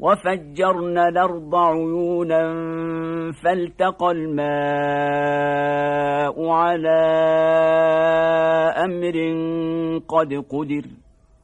وفجرنا الأرض عيونا فالتقى الماء على أمر قد قدر.